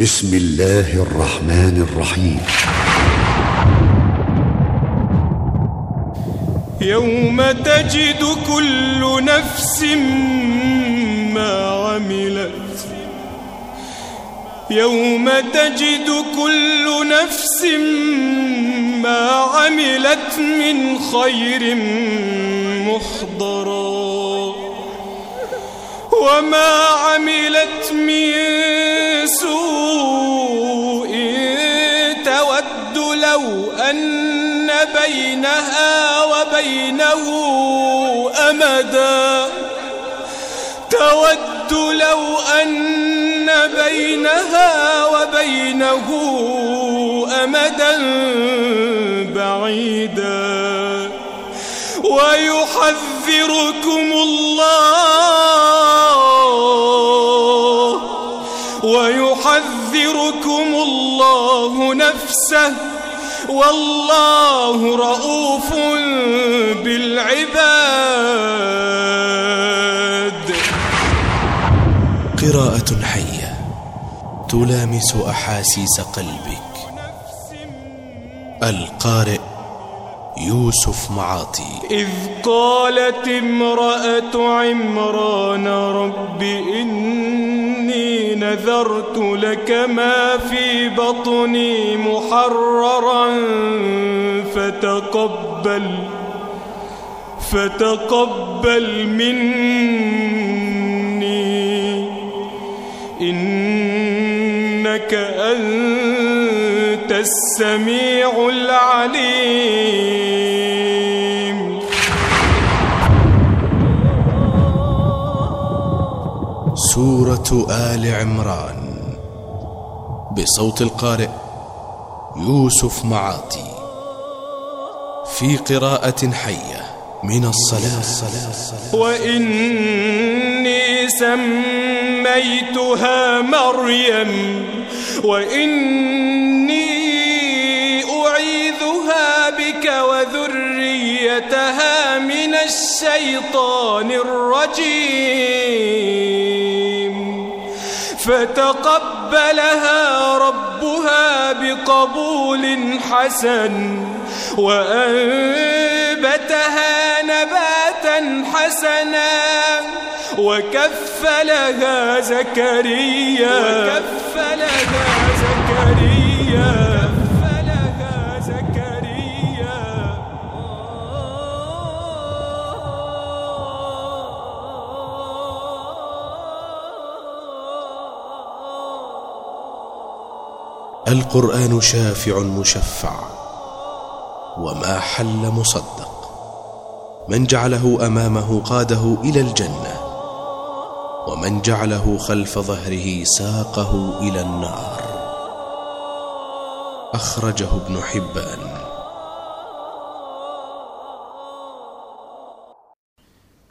بسم الله الرحمن الرحيم. يوم تجد كل نفس ما عملت. يوم تجد كل نفس ما عملت من خير محضرا. وما عملت من سوء تود لو أن بينها وبينه أمدا. تود لو أن بينها وبينه أمدا بعيدا. ويحذركم الله ويحذركم الله نفسه. والله رؤوف بالعباد. قراءة حية تلامس أحاسيس قلبك. القارئ يوسف معاطي. إذ قالت امرأة عمران رب إني نذرت لك ما في بطني محررا فتقبل فتقبل مني. إنك أنت السميع العليم. سورة آل عمران. بصوت القارئ يوسف معاطي. في قراءة حية من الصلاة. وإني سميتها مريم. وإني بك وذريتها من الشيطان الرجيم. فتقبلها ربها بقبول حسن وأنبتها نباتا حسنا وكفلها زكريا. وكفلها القرآن شافع مشفع وما حل مصدق من جعله أمامه قاده إلى الجنة ومن جعله خلف ظهره ساقه إلى النار أخرجه ابن حبان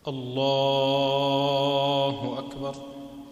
الله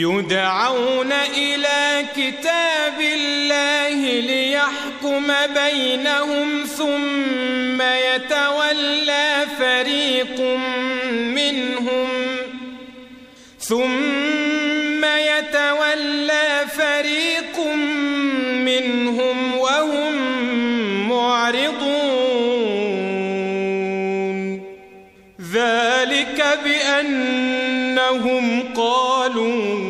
يدعون إلى كتاب الله ليحكم بينهم ثم يتولى فريق منهم ثم يتولى فريق منهم وهم معرضون. ذلك بأنهم قالوا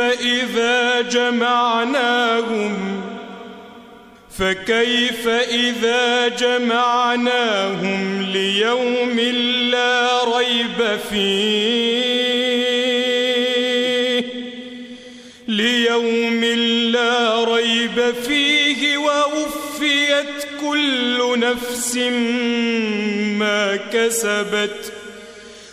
إذا جمعناهم؟ فكيف إذا جمعناهم ليوم لا ريب فيه؟ ليوم لا ريب فيه ووفيت كل نفس ما كسبت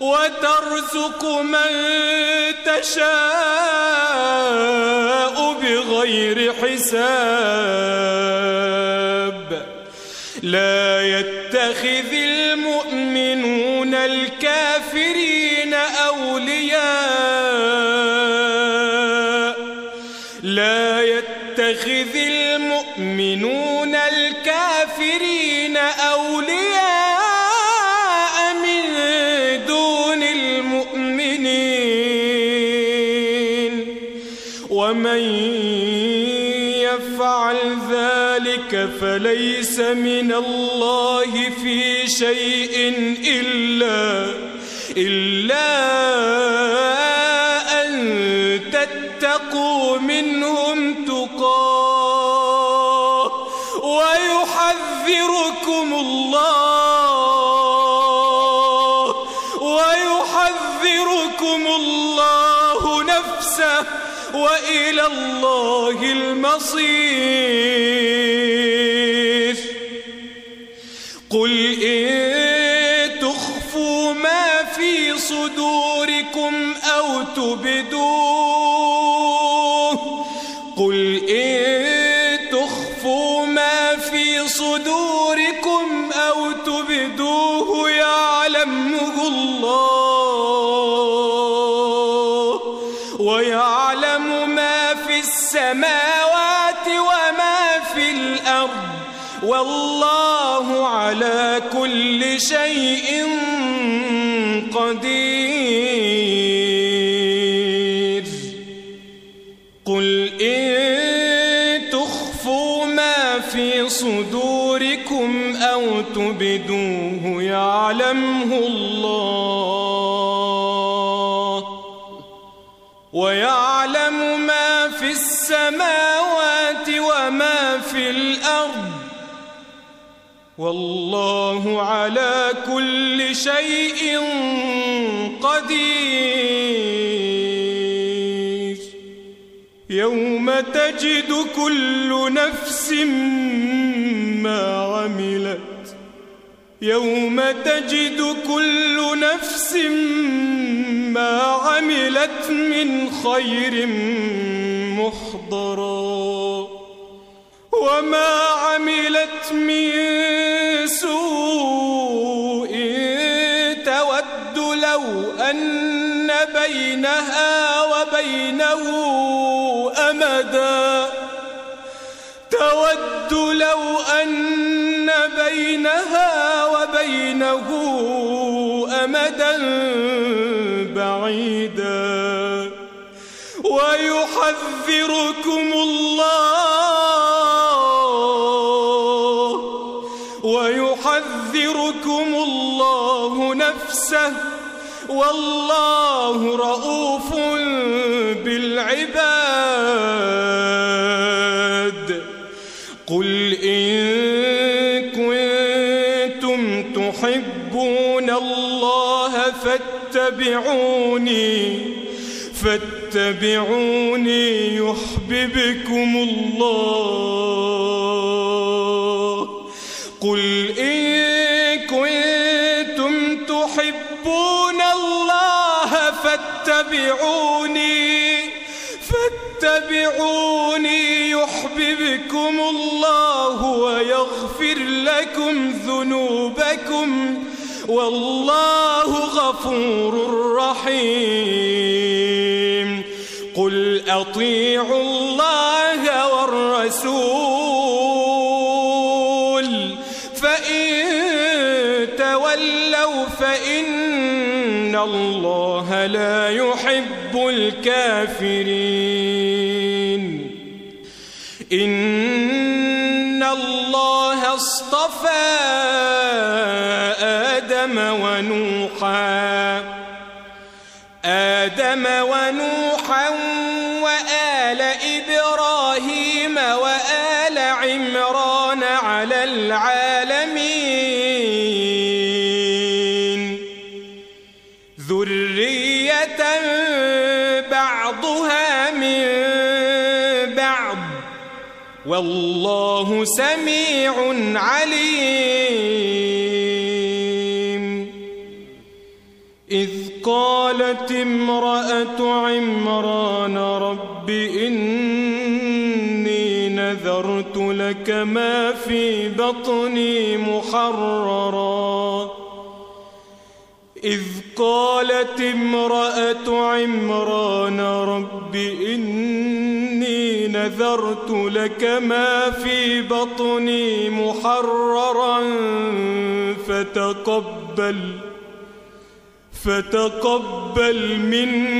وترزق من تشاء بغير حساب. لا يتخذ المؤمنون الكافرين أولياء. لا يتخذ المؤمنون فليس من الله في شيء إلا إلا والله على كل شيء قدير. قل إن تخفوا ما في صدوركم أو تبدوه يعلمه الله ويعلم ما في السماوات والله على كل شيء قدير. يوم تجد كل نفس ما عملت. يوم تجد كل نفس ما عملت من خير محضرًا وما عملت من سوء تود لو أن بينها وبينه أمدا. تود لو أن بينها وبينه أمدا بعيدا. ويحذركم الله ويحذركم الله نفسه والله رؤوف بالعباد. قل إن كنتم تحبون الله فاتبعوني فاتبعوني يحببكم الله. فاتبعوني فاتبعوني يحببكم الله ويغفر لكم ذنوبكم. والله غفور رحيم. قل أطيعوا الله والرسول الله لا يحب الكافرين. إن الله اصطفى آدم ونوحا. آدم ونوحا والله سميع عليم. إذ قالت امرأة عمران رب إني نذرت لك ما في بطني محررا. إذ قالت امرأة عمران رب إني نذرت لك ما في بطني محررا فتقبل فتقبل مني.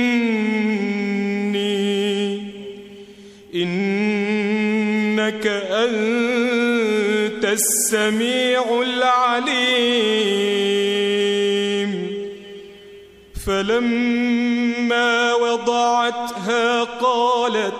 إنك أنت السميع العليم. فلما وضعتها قالت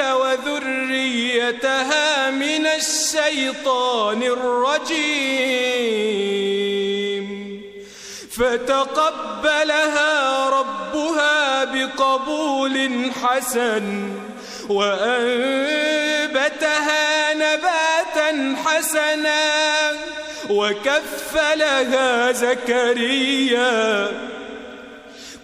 وذريتها من الشيطان الرجيم. فتقبلها ربها بقبول حسن وأنبتها نباتا حسنا وكفلها زكريا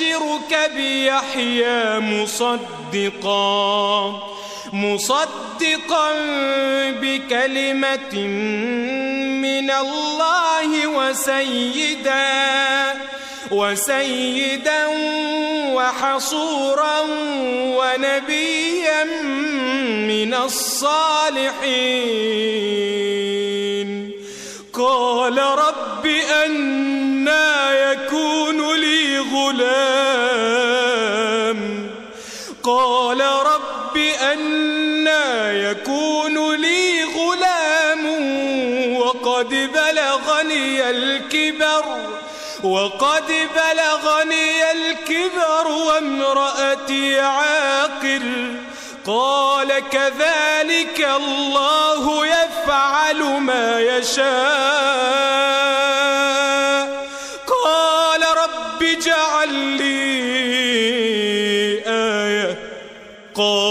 يبشرك بيحيى مصدقا مصدقا بكلمة من الله وسيدا وسيدا وحصورا ونبيا من الصالحين. قال رب أنا يكون لي غلام. قال رب أنا يكون لي غلام وقد بلغني الكبر وقد بلغني الكبر وامرأتي عاقر. قال كذلك الله يفعل ما يشاء.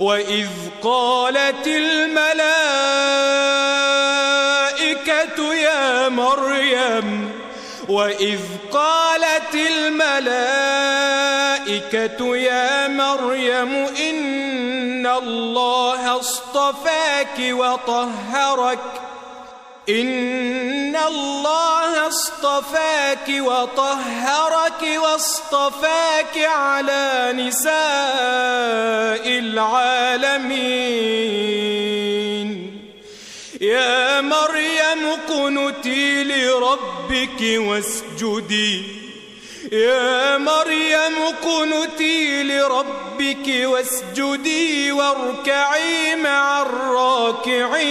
وإذ قالت الملائكة يا مريم وإذ قالت الملائكة يا مريم إن الله اصطفاك وطهرك إن الله اصطفاك وطهرك واصطفاك على نساء العالمين. يا مريم قنتي لربك واسجدي. يا مريم قنتي لربك واسجدي واركعي مع الراكعين.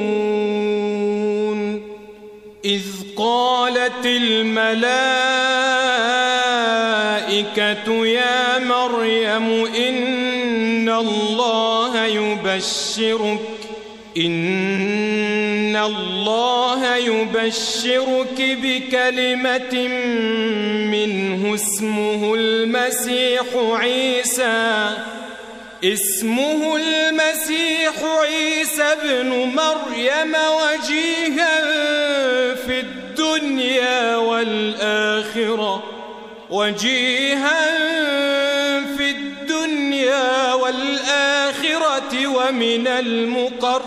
إذ قالت الملائكة يا مريم إن الله يبشرك إن الله يبشرك بكلمة منه اسمه المسيح عيسى اسمه المسيح عيسى ابن مريم وجيها الدنيا والآخرة وجيها في الدنيا والآخرة ومن المقربين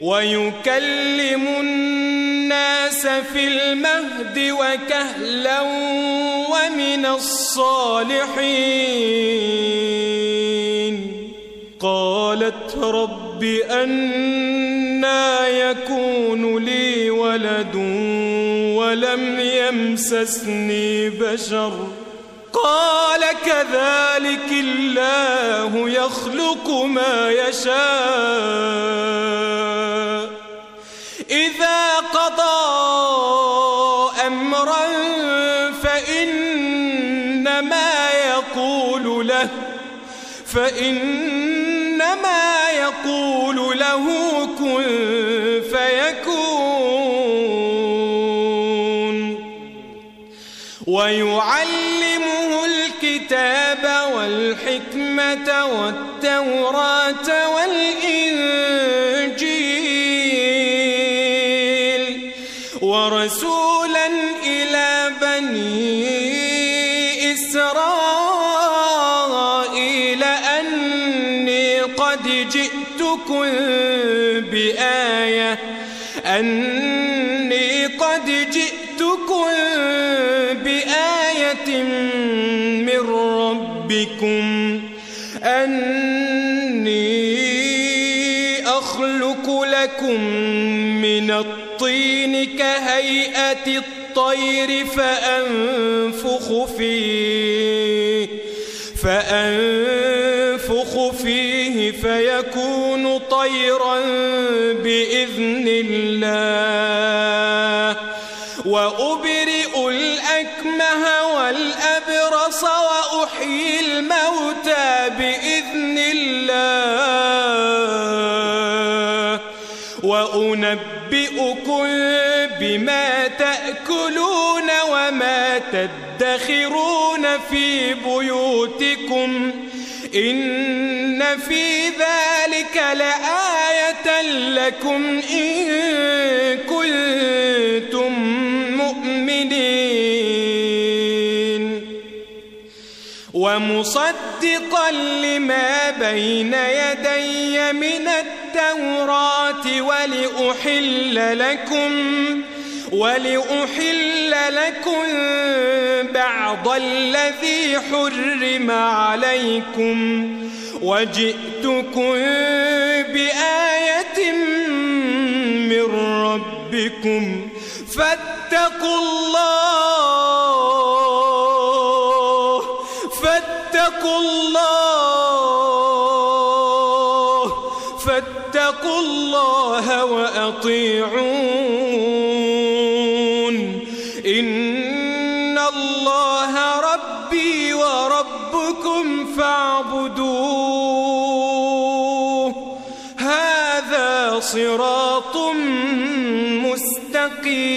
ويكلم الناس في المهد وكهلا ومن الصالحين قالت رب أنا يكون لي ولد ولم يمسسني بشر. قال كذلك الله يخلق ما يشاء. إذا قضى أمرا فإنما يقول له فإنما ويعلمه الكتاب والحكمة والتوراة والإنجيل لكم من الطين كهيئة الطير فأنفخ فيه فأنفخ فيه فيكون طيرا بإذن الله. وأبرئ الأكمه والأبرص وأحيي وأنبئكم بما تأكلون وما تدخرون في بيوتكم إن في ذلك لآية لكم إن كنتم مؤمنين ومصدقا لما بين يدي من التوراة ولأحل لكم ولأحل لكم بعض الذي حرم عليكم وجئتكم بآية من ربكم فاتقوا الله فاتقوا الله وأطيعون إن الله ربي وربكم فاعبدوه. هذا صراط مستقيم.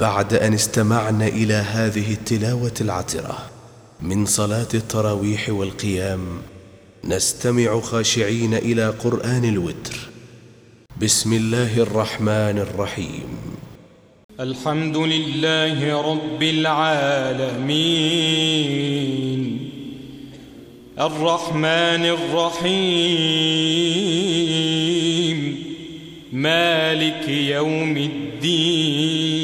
بعد أن استمعنا إلى هذه التلاوة العطرة من صلاة التراويح والقيام نستمع خاشعين إلى قرآن الوتر. بسم الله الرحمن الرحيم. الحمد لله رب العالمين. الرحمن الرحيم. مالك يوم الدين.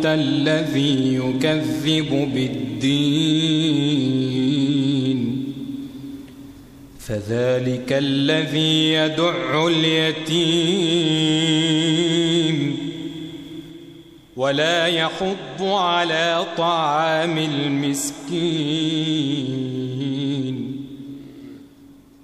أرأيت الذي يكذب بالدين. فذلك الذي يدع اليتيم. ولا يحض على طعام المسكين.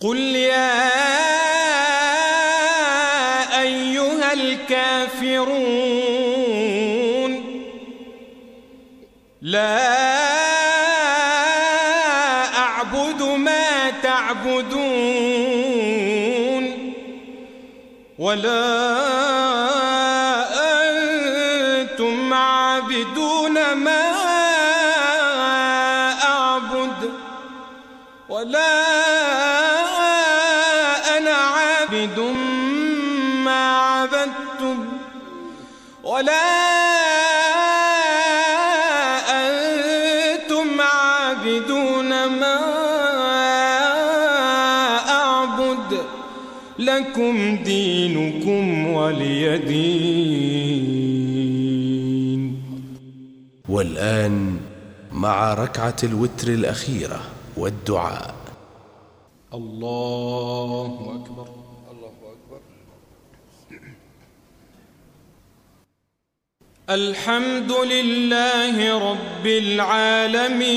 قل يا أيها الكافرون لا أعبد ما تعبدون ولا أنتم لكم دينكم ولي دين. والآن مع ركعة الوتر الأخيرة والدعاء. الله أكبر. الحمد لله رب العالمين.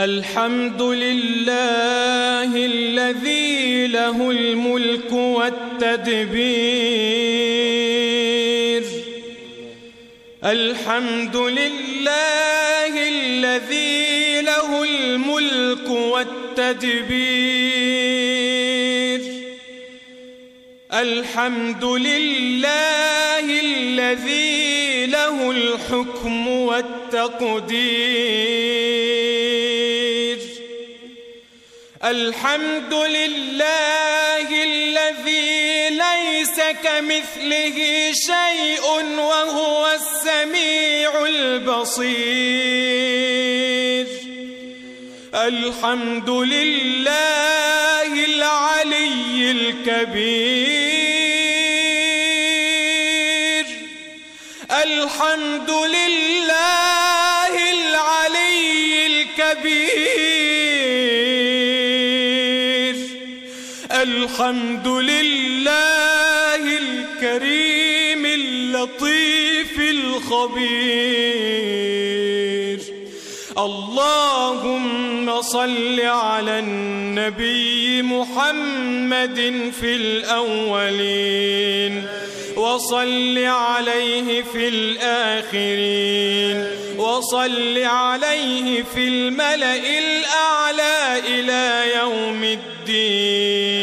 الحمد لله الذي له الملك والتدبير. الحمد لله الذي له الملك والتدبير. الحمد لله الذي له الحكم والتقدير. الحمد لله الذي ليس كمثله شيء وهو السميع البصير. الحمد لله العلي الكبير. الحمد لله العلي الكبير. الحمد لله الكريم اللطيف الخبير. اللهم صل على النبي محمد في الأولين وصل عليه في الآخرين وصل عليه في الملأ الأعلى إلى يوم الدين.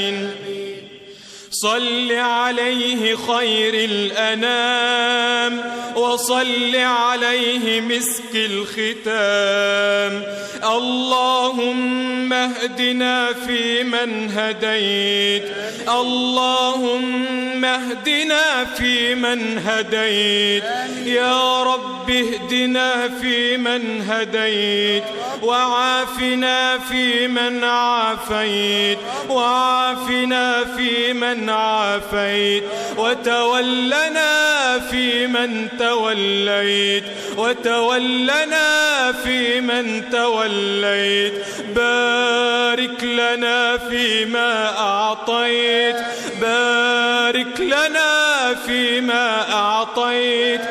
صل عليه خير الأنام وصل عليه مسك الختام. اللهم اهدنا فيمن هديت. اللهم اهدنا فيمن هديت. يا رب اهدنا فيمن هديت. وعافنا فيمن عافيت. وعافنا فيمن عافيت وتولنا فيمن توليت وتولنا فيمن توليت. بارك لنا فيما أعطيت بارك لنا فيما أعطيت.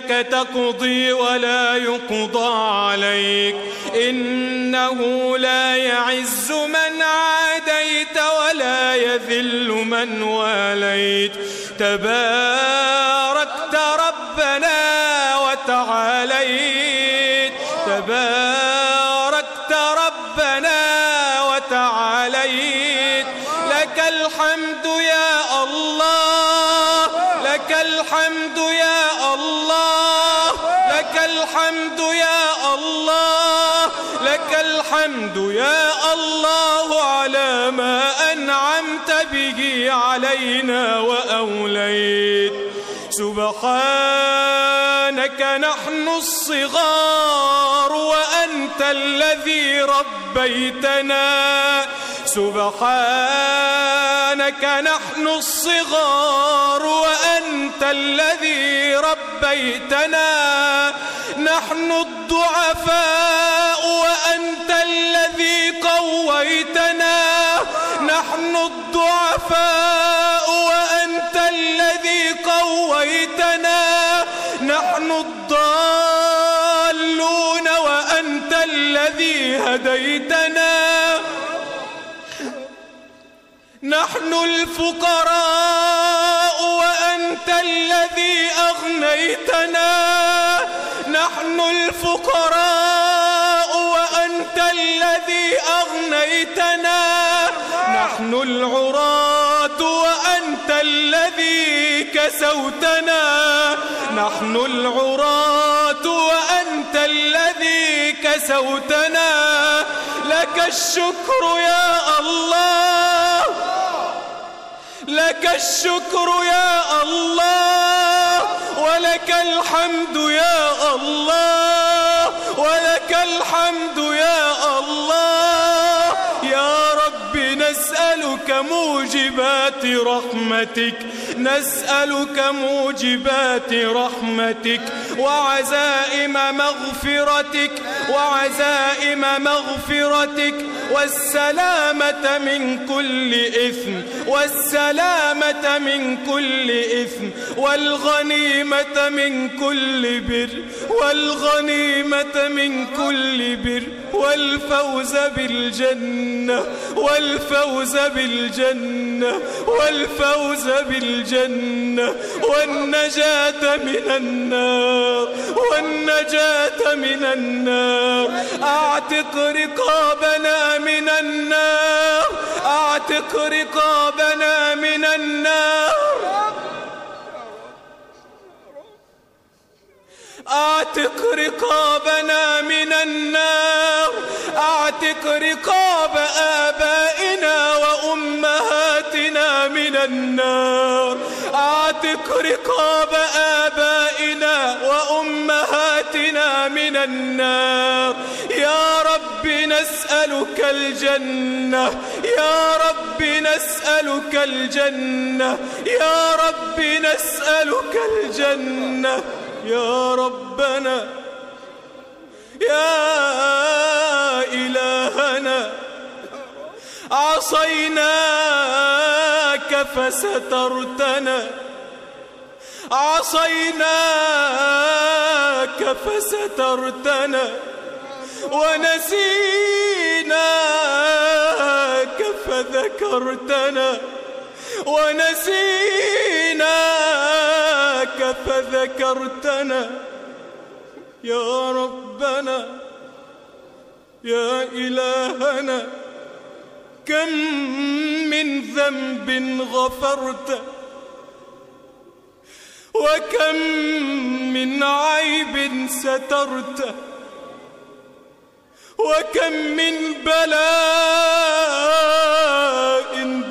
إنك تقضي ولا يقضى عليك. إنه لا يعز من عاديت ولا يذل من واليت. تباركت الحمد يا الله على ما أنعمت به علينا وأوليت. سبحانك نحن الصغار وأنت الذي ربيتنا. سبحانك نحن الصغار وأنت الذي ربيتنا. نحن الضعفاء وأنت قويتنا نحن الضعفاء وأنت الذي قويتنا نحن الضالون وأنت الذي هديتنا. نحن الفقراء وأنت الذي أغنيتنا. نحن الفقراء وأنت الذي أغنيتنا. نحن العراة وأنت الذي كسوتنا. نحن العراة وأنت الذي كسوتنا. لك الشكر يا الله. لك الشكر يا الله. ولك الحمد يا الله. ولك الحمد موجبات رحمتك نسألك موجبات رحمتك. وعزائم مغفرتك وعزائم مغفرتك والسلامة من كل إثم والسلامة من كل إثم والغنيمة من كل بر والغنيمة من كل بر والفوز بالجنة والفوز بالجنة والفوز بالجنة والنجاة من النار. والنجاة من النار. أعتق رقابنا من النار. أعتق رقابنا من النار. أعتق رقابنا من النار. أعتق رقاب آبائنا وأمهاتنا. النار. أعتق رقاب آبائنا وأمهاتنا من النار. يا رب نسألك الجنة. يا رب نسألك الجنة. يا رب نسألك الجنة. يا ربنا. يا إلهنا. عصيناك فسترتنا عصيناك فسترتنا ونسيناك فذكرتنا. ونسيناك فذكرتنا. يا ربنا يا إلهنا كم من ذنب غفرته وكم من عيب سترته وكم من بلاء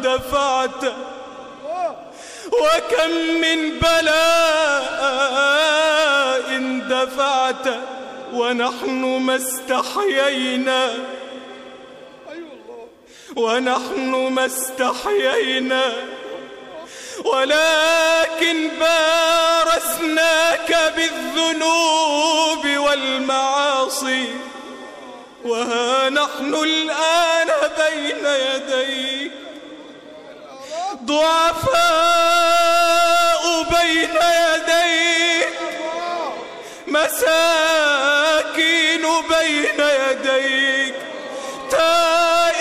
دفعته وكم من بلاء دفعته ونحن ما استحيينا ونحن ما استحيينا. ولكن بارزناك بالذنوب والمعاصي وها نحن الآن بين يديك. ضعفاء بين يديك مساكين بين يديك.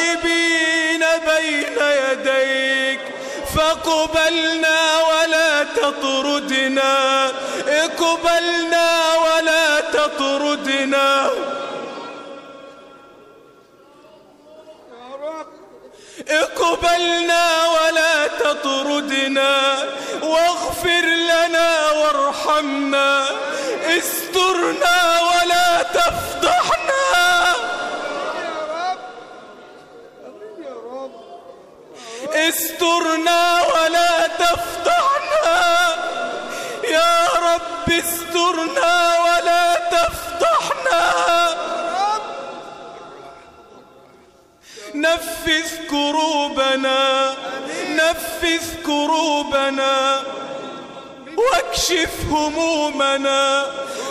تائبين بين يديك فاقبلنا ولا تطردنا. اقبلنا ولا تطردنا. اقبلنا ولا تطردنا. واغفر لنا وارحمنا. استرنا ولا تفضحنا استرنا ولا تفضحنا يا رب استرنا ولا تفضحنا نفذ كروبنا. نفذ كروبنا. واكشف همومنا.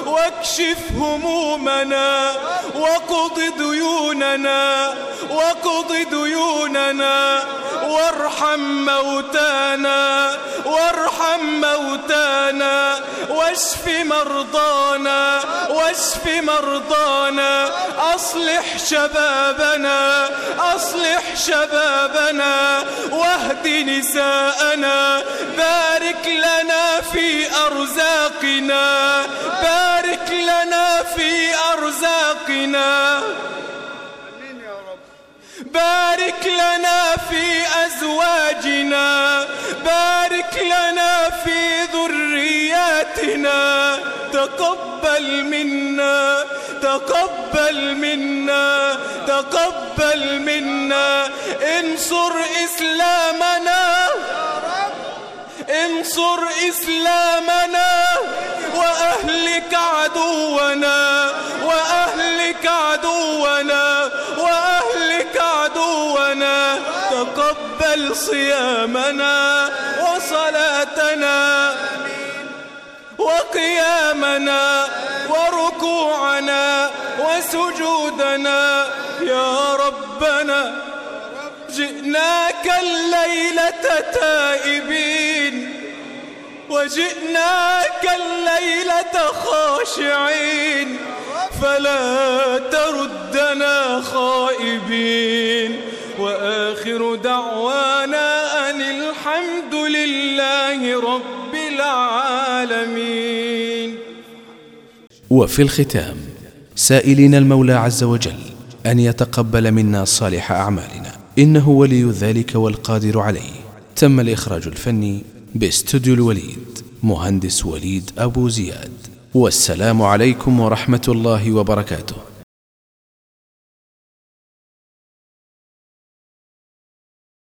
واكشف همومنا. وقض ديوننا. وقض ديوننا. وارحم موتانا وارحم موتانا واشف مرضانا واشف مرضانا. أصلح شبابنا أصلح شبابنا واهد نساءنا. بارك لنا في أرزاقنا بارك لنا في أرزاقنا. بارك لنا في أزواجنا بارك لنا في ذرياتنا. تقبل منا تقبل منا تقبل منا. انصر إسلامنا. انصر إسلامنا. وأهلك عدونا وأهلك عدونا. صيامنا وصلاتنا وقيامنا وركوعنا وسجودنا. يا ربنا جئناك الليلة تائبين وجئناك الليلة خاشعين فلا تردنا خائبين. وآخر دعوانا أن الحمد لله رب العالمين. وفي الختام سائلين المولى عز وجل أن يتقبل منا صالح أعمالنا. إنه ولي ذلك والقادر عليه. تم الإخراج الفني باستوديو الوليد مهندس وليد أبو زياد. والسلام عليكم ورحمة الله وبركاته.